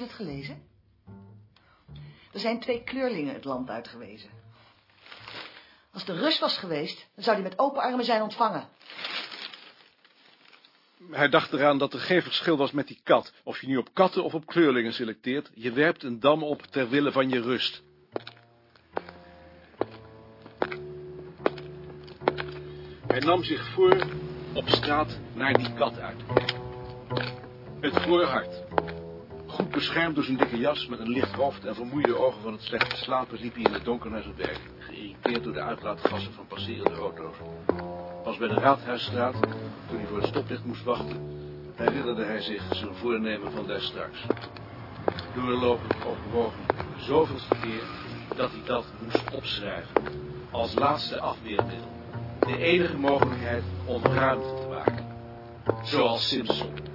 je dat gelezen? Er zijn twee kleurlingen het land uitgewezen. Als de rust was geweest, dan zou die met open armen zijn ontvangen. Hij dacht eraan dat er geen verschil was met die kat. Of je nu op katten of op kleurlingen selecteert, je werpt een dam op ter wille van je rust. Hij nam zich voor op straat naar die kat uit. Het voorhart. Beschermd door zijn dikke jas, met een licht hoofd en vermoeide ogen van het slechte slapen, liep hij in het donker naar zijn werk, geïrriteerd door de uitlaatgassen van passerende auto's. Pas bij de Raadhuisstraat, toen hij voor het stoplicht moest wachten, herinnerde hij zich zijn voornemen van daar straks. Doorlopend overwogen zoveel verkeer dat hij dat moest opschrijven. Als laatste afweermiddel. De enige mogelijkheid om ruimte te maken. Zoals Simpson.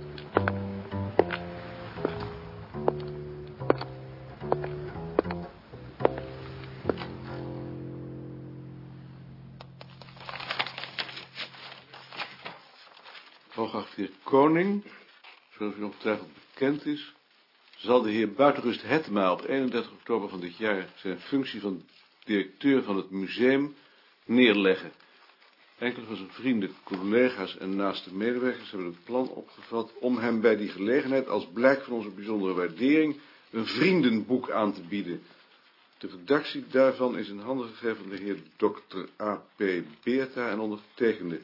Koning, zoals u ongetwijfeld bekend is, zal de heer Buitenrust Hetma op 31 oktober van dit jaar zijn functie van directeur van het museum neerleggen. Enkele van zijn vrienden, collega's en naaste medewerkers hebben het plan opgevat om hem bij die gelegenheid als blijk van onze bijzondere waardering een vriendenboek aan te bieden. De redactie daarvan is in handen gegeven van de heer Dr. A.P. Beerta en ondergetekende.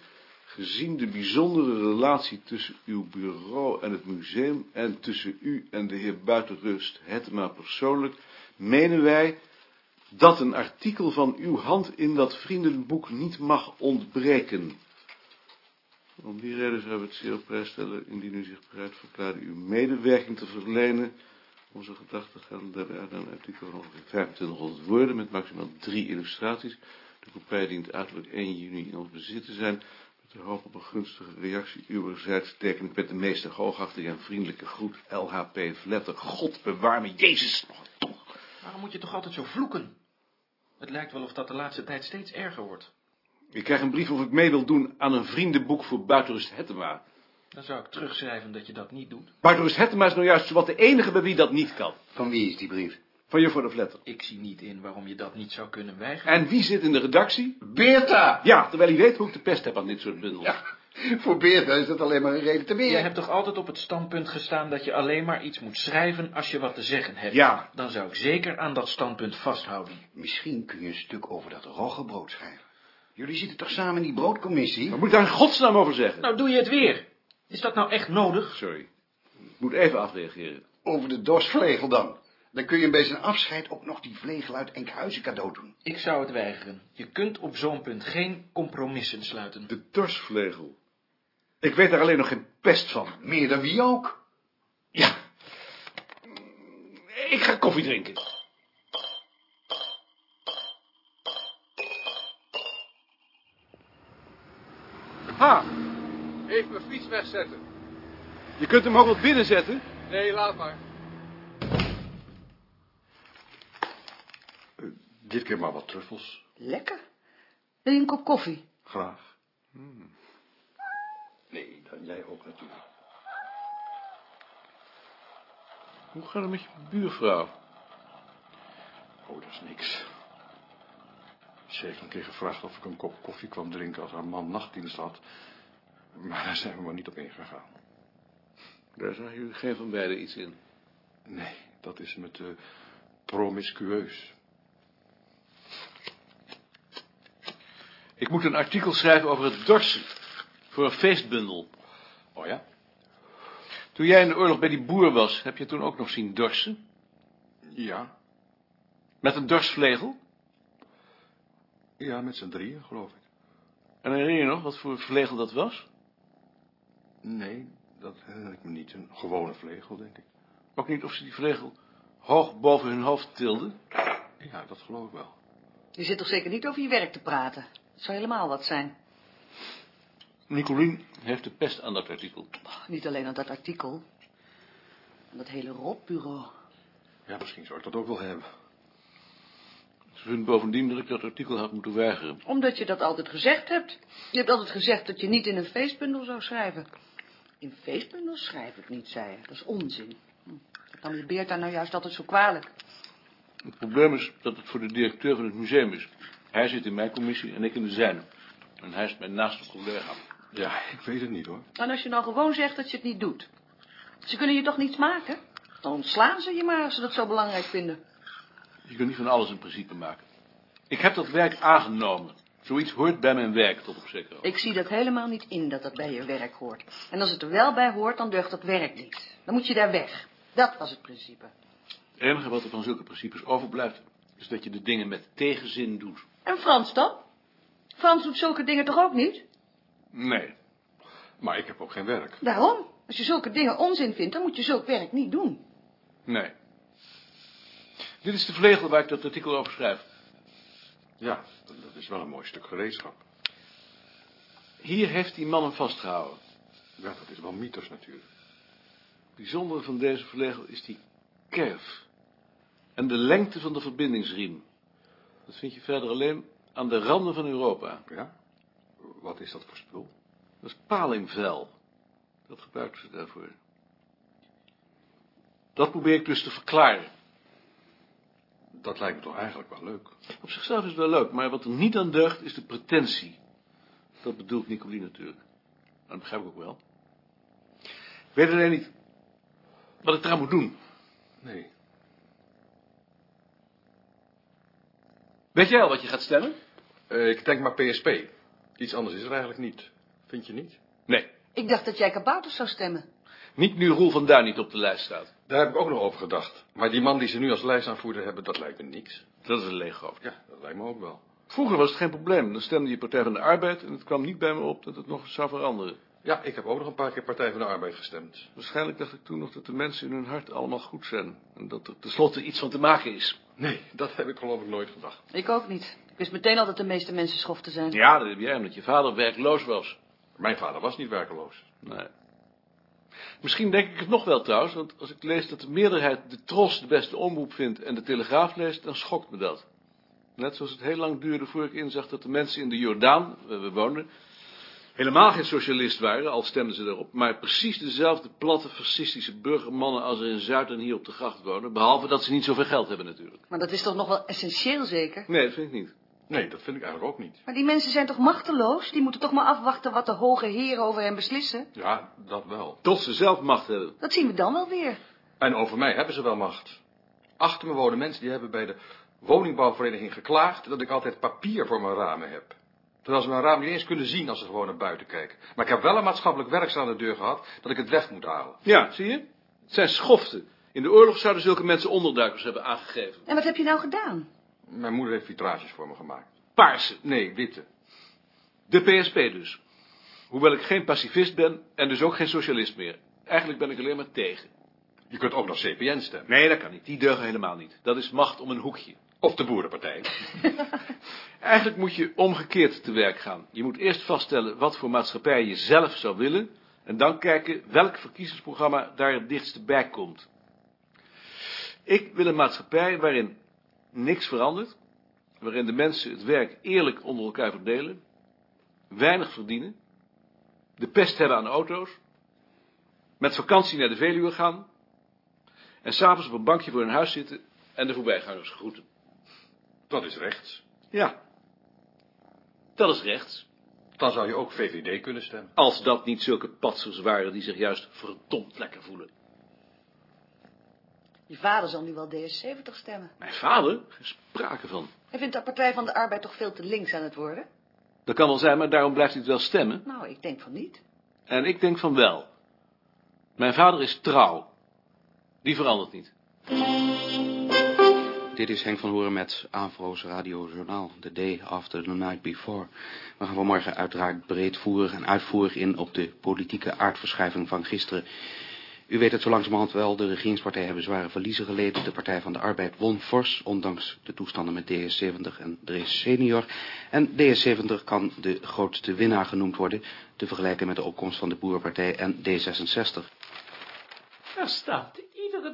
Gezien de bijzondere relatie tussen uw bureau en het museum en tussen u en de heer Buitenrust Hetma persoonlijk, menen wij dat een artikel van uw hand in dat vriendenboek niet mag ontbreken. Om die reden zouden we het zeer op prijs stellen indien u zich bereid verklaarde uw medewerking te verlenen. Onze gedachten gaan daarbij uit een artikel van ongeveer 2500 woorden met maximaal drie illustraties. De kopij dient uiterlijk 1 juni in ons bezit te zijn. Met de hoop op een gunstige reactie uwerzijds teken ik met de meeste hoogachting en vriendelijke groet LHP Vletter. God bewaar me, Jezus toch. Waarom moet je toch altijd zo vloeken? Het lijkt wel of dat de laatste tijd steeds erger wordt. Ik krijg een brief of ik mee wil doen aan een vriendenboek voor Buitenrust Hettema. Dan zou ik terugschrijven dat je dat niet doet. Buitenrust Hettema is nou juist zowat de enige bij wie dat niet kan. Van wie is die brief? Van juffrouw de Vletter. Ik zie niet in waarom je dat niet zou kunnen weigeren. En wie zit in de redactie? Beerta! Ja, terwijl hij weet hoe ik de pest heb aan dit soort bundels. Ja, voor Beerta is dat alleen maar een reden te meer. Jij hebt toch altijd op het standpunt gestaan dat je alleen maar iets moet schrijven als je wat te zeggen hebt? Ja. Dan zou ik zeker aan dat standpunt vasthouden. Misschien kun je een stuk over dat roggebrood schrijven. Jullie zitten toch samen in die broodcommissie? Wat moet ik daar in godsnaam over zeggen? Nou, doe je het weer. Is dat nou echt nodig? Sorry. Ik moet even afreageren. Over de dorsvlegel dan. Dan kun je bij zijn afscheid ook nog die vlegel uit Enkhuizen cadeau doen. Ik zou het weigeren. Je kunt op zo'n punt geen compromissen sluiten. De dorsvlegel. Ik weet daar alleen nog geen pest van. Meer dan wie ook. Ja. Ik ga koffie drinken. Ha! Even mijn fiets wegzetten. Je kunt hem ook wel binnenzetten. Nee, laat maar. Dit keer maar wat truffels. Lekker. Wil je een kop koffie? Graag. Nee, dan jij ook natuurlijk. Hoe gaat het met je buurvrouw? Oh, dat is niks. Ze heeft een keer gevraagd of ik een kop koffie kwam drinken als haar man nachtdienst had. Maar daar zijn we maar niet op ingegaan. Daar zag jullie geen van beiden iets in. Nee, dat is met de promiscueus. Ik moet een artikel schrijven over het dorsen. Voor een feestbundel. Oh ja? Toen jij in de oorlog bij die boer was, heb je toen ook nog zien dorsen? Ja. Met een dorsvlegel? Ja, met z'n drieën, geloof ik. En herinner je nog wat voor vlegel dat was? Nee, dat herinner ik me niet. Een gewone vlegel, denk ik. Ook niet of ze die vlegel hoog boven hun hoofd tilden? Ja, dat geloof ik wel. Je zit toch zeker niet over je werk te praten? Dat zou helemaal wat zijn. Nicolien heeft de pest aan dat artikel. Oh, niet alleen aan dat artikel. Aan dat hele rotbureau. Ja, misschien zou ik dat ook wel hebben. Ze vindt bovendien dat ik dat artikel had moeten weigeren. Omdat je dat altijd gezegd hebt. Je hebt altijd gezegd dat je niet in een feestbundel zou schrijven. In feestbundels schrijf ik niet, zei je. Dat is onzin. Hm. Ik heb Nam je daar nou juist altijd zo kwalijk? Het probleem is dat het voor de directeur van het museum is. Hij zit in mijn commissie en ik in de zijne. En hij is mijn naaste collega. Ja, ik weet het niet hoor. En als je nou gewoon zegt dat je het niet doet. Ze kunnen je toch niets maken? Dan ontslaan ze je maar als ze dat zo belangrijk vinden. Je kunt niet van alles een principe maken. Ik heb dat werk aangenomen. Zoiets hoort bij mijn werk tot op zekere hoogte. Ik zie dat helemaal niet in dat dat bij je werk hoort. En als het er wel bij hoort, dan deugt dat werk niet. Dan moet je daar weg. Dat was het principe. Het enige wat er van zulke principes overblijft, is dat je de dingen met tegenzin doet. En Frans dan? Frans doet zulke dingen toch ook niet? Nee. Maar ik heb ook geen werk. Daarom. Als je zulke dingen onzin vindt, dan moet je zulk werk niet doen. Nee. Dit is de vlegel waar ik dat artikel over schrijf. Ja, dat is wel een mooi stuk gereedschap. Hier heeft die man hem vastgehouden. Ja, dat is wel mythos natuurlijk. Het bijzondere van deze vlegel is die kerf. En de lengte van de verbindingsriem. Dat vind je verder alleen aan de randen van Europa. Ja? Wat is dat voor spul? Dat is palingvel. Dat gebruiken ze daarvoor. Dat probeer ik dus te verklaren. Dat lijkt me toch eigenlijk wel leuk. Op zichzelf is het wel leuk, maar wat er niet aan deugt is de pretentie. Dat bedoelt Nicolien natuurlijk. Dat begrijp ik ook wel. Ik weet alleen niet wat ik eraan moet doen. Nee. Weet jij al wat je gaat stemmen? Eh, ik denk maar PSP. Iets anders is er eigenlijk niet. Vind je niet? Nee. Ik dacht dat jij kabouters zou stemmen. Niet nu Roel van Duin niet op de lijst staat. Daar heb ik ook nog over gedacht. Maar die man die ze nu als lijstaanvoerder hebben, dat lijkt me niks. Dat is een leeg hoofd. Ja, dat lijkt me ook wel. Vroeger was het geen probleem. Dan stemde je Partij van de Arbeid en het kwam niet bij me op dat het nog eens zou veranderen. Ja, ik heb ook nog een paar keer Partij van de Arbeid gestemd. Waarschijnlijk dacht ik toen nog dat de mensen in hun hart allemaal goed zijn. En dat er tenslotte iets van te maken is. Nee, dat heb ik geloof ik nooit gedacht. Ik ook niet. Ik wist meteen al dat de meeste mensen schoften zijn. Ja, dat heb jij omdat je vader werkloos was. Mijn vader was niet werkeloos. Nee. Misschien denk ik het nog wel trouwens, want als ik lees dat de meerderheid de Tros de beste omroep vindt en de Telegraaf leest, dan schokt me dat. Net zoals het heel lang duurde voor ik inzag dat de mensen in de Jordaan, waar we woonden, helemaal geen socialist waren, al stemden ze daarop, maar precies dezelfde platte fascistische burgermannen als er in Zuid en hier op de gracht wonen, behalve dat ze niet zoveel geld hebben natuurlijk. Maar dat is toch nog wel essentieel zeker? Nee, dat vind ik niet. Nee, dat vind ik eigenlijk ook niet. Maar die mensen zijn toch machteloos? Die moeten toch maar afwachten wat de hoge heren over hen beslissen? Ja, dat wel. Tot ze zelf macht hebben. Dat zien we dan wel weer. En over mij hebben ze wel macht. Achter me wonen mensen die hebben bij de woningbouwvereniging geklaagd dat ik altijd papier voor mijn ramen heb. Terwijl ze mijn raam niet eens kunnen zien als ze gewoon naar buiten kijken. Maar ik heb wel een maatschappelijk werkzaam aan de deur gehad dat ik het weg moet halen. Ja, zie je? Het zijn schoften. In de oorlog zouden zulke mensen onderduikers hebben aangegeven. En wat heb je nou gedaan? Mijn moeder heeft vitrages voor me gemaakt. Paarse. Nee, witte. De PSP dus. Hoewel ik geen pacifist ben en dus ook geen socialist meer. Eigenlijk ben ik alleen maar tegen. Je kunt ook nog CPN stemmen. Nee, dat kan niet. Die deugen helemaal niet. Dat is macht om een hoekje. Of de Boerenpartij. Eigenlijk moet je omgekeerd te werk gaan. Je moet eerst vaststellen wat voor maatschappij je zelf zou willen... en dan kijken welk verkiezingsprogramma daar het dichtst bij komt. Ik wil een maatschappij waarin niks verandert... waarin de mensen het werk eerlijk onder elkaar verdelen... weinig verdienen... de pest hebben aan auto's... met vakantie naar de Veluwe gaan... en s'avonds op een bankje voor hun huis zitten... en de voorbijgangers groeten. Dat is rechts. Ja, dat is rechts. Dan zou je ook VVD kunnen stemmen. Als dat niet zulke patsers waren die zich juist verdomd lekker voelen. Je vader zal nu wel DS70 stemmen. Mijn vader? Geen sprake van. Hij vindt de Partij van de Arbeid toch veel te links aan het worden? Dat kan wel zijn, maar daarom blijft hij het wel stemmen. Nou, ik denk van niet. En ik denk van wel. Mijn vader is trouw. Die verandert niet. Dit is Henk van Horen met Avro's Radio Journaal, The Day After the Night Before. We gaan vanmorgen uiteraard breedvoerig en uitvoerig in op de politieke aardverschuiving van gisteren. U weet het zo langzamerhand wel, de regeringspartijen hebben zware verliezen geleden. De Partij van de Arbeid won fors, ondanks de toestanden met DS70 en Drees Senior. En DS70 kan de grootste winnaar genoemd worden, te vergelijken met de opkomst van de Boerenpartij en D66. Er staat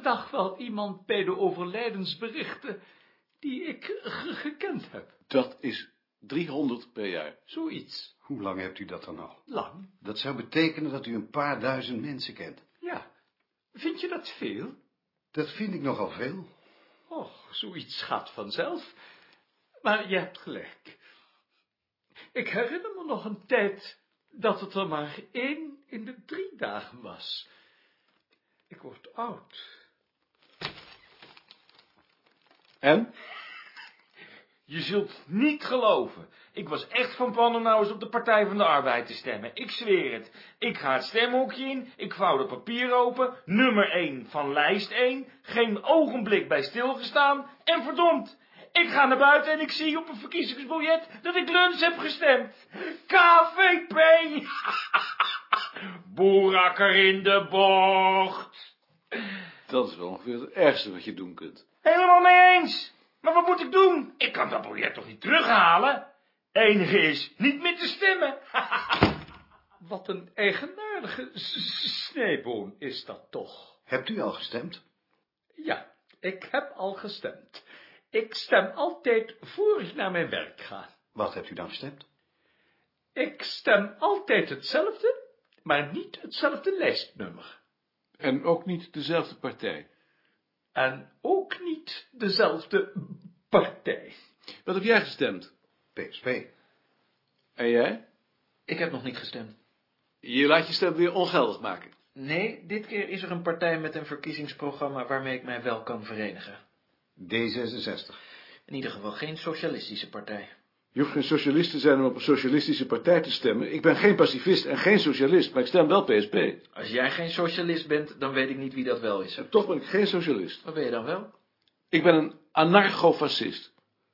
dag wel iemand bij de overlijdensberichten die ik ge- gekend heb. Dat is 300 per jaar. Zoiets. Hoe lang hebt u dat dan al? Lang. Dat zou betekenen dat u een paar duizend mensen kent. Ja. Vind je dat veel? Dat vind ik nogal veel. Och, zoiets gaat vanzelf. Maar je hebt gelijk. Ik herinner me nog een tijd dat het er maar één in de drie dagen was. Ik word oud. En? Je zult niet geloven. Ik was echt van plan om nou eens op de Partij van de Arbeid te stemmen. Ik zweer het. Ik ga het stemhokje in, ik vouw de papier open, nummer 1 van lijst 1, geen ogenblik bij stilgestaan, en verdomd, ik ga naar buiten en ik zie op een verkiezingsbiljet dat ik Luns heb gestemd. KVP! Boerakker in de bocht. Dat is wel ongeveer het ergste wat je doen kunt. Helemaal mee eens. Maar wat moet ik doen? Ik kan dat biljet toch niet terughalen? Enige is niet meer te stemmen. Wat een eigenaardige sneeboon is dat toch. Hebt u al gestemd? Ja, ik heb al gestemd. Ik stem altijd voor ik naar mijn werk ga. Wat hebt u dan gestemd? Ik stem altijd hetzelfde, maar niet hetzelfde lijstnummer. En ook niet dezelfde partij. En ook niet dezelfde partij. Wat heb jij gestemd? PSP. En jij? Ik heb nog niet gestemd. Je laat je stem weer ongeldig maken. Nee, dit keer is er een partij met een verkiezingsprogramma waarmee ik mij wel kan verenigen. D66. In ieder geval geen socialistische partij. Je hoeft geen socialist te zijn om op een socialistische partij te stemmen. Ik ben geen pacifist en geen socialist, maar ik stem wel PSP. Als jij geen socialist bent, dan weet ik niet wie dat wel is. En toch ben ik geen socialist. Wat ben je dan wel? Ik ben een anarcho-fascist.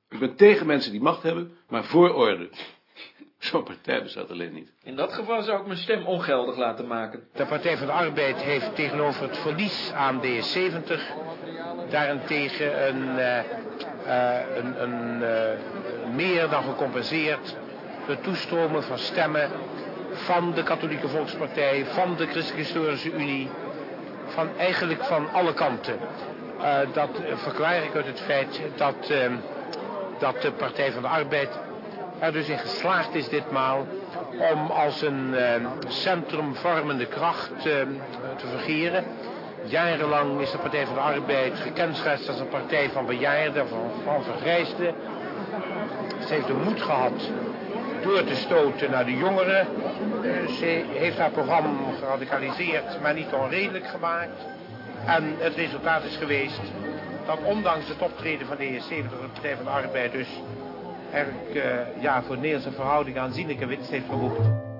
Ik ben tegen mensen die macht hebben, maar voor orde. Zo'n partij bestaat alleen niet. In dat geval zou ik mijn stem ongeldig laten maken. De Partij van de Arbeid heeft tegenover het verlies aan DS70 daarentegen een, eh, een, een eh, meer dan gecompenseerd de toestromen van stemmen van de Katholieke Volkspartij, van de Christelijke Historische Unie, van eigenlijk van alle kanten. Eh, dat verklaar ik uit het feit dat, eh, dat de Partij van de Arbeid er dus in geslaagd is ditmaal om als een eh, centrumvormende kracht eh, te vergeren. Jarenlang is de Partij van de Arbeid gekenschetst als een partij van bejaarden, van, van vergrijsden. Ze heeft de moed gehad door te stoten naar de jongeren. Eh, Ze heeft haar programma geradicaliseerd, maar niet onredelijk gemaakt. En het resultaat is geweest dat ondanks het optreden van de ES70 de Partij van de Arbeid dus eigenlijk eh, ja, voor Nederlandse verhoudingen aanzienlijke winst heeft geboekt.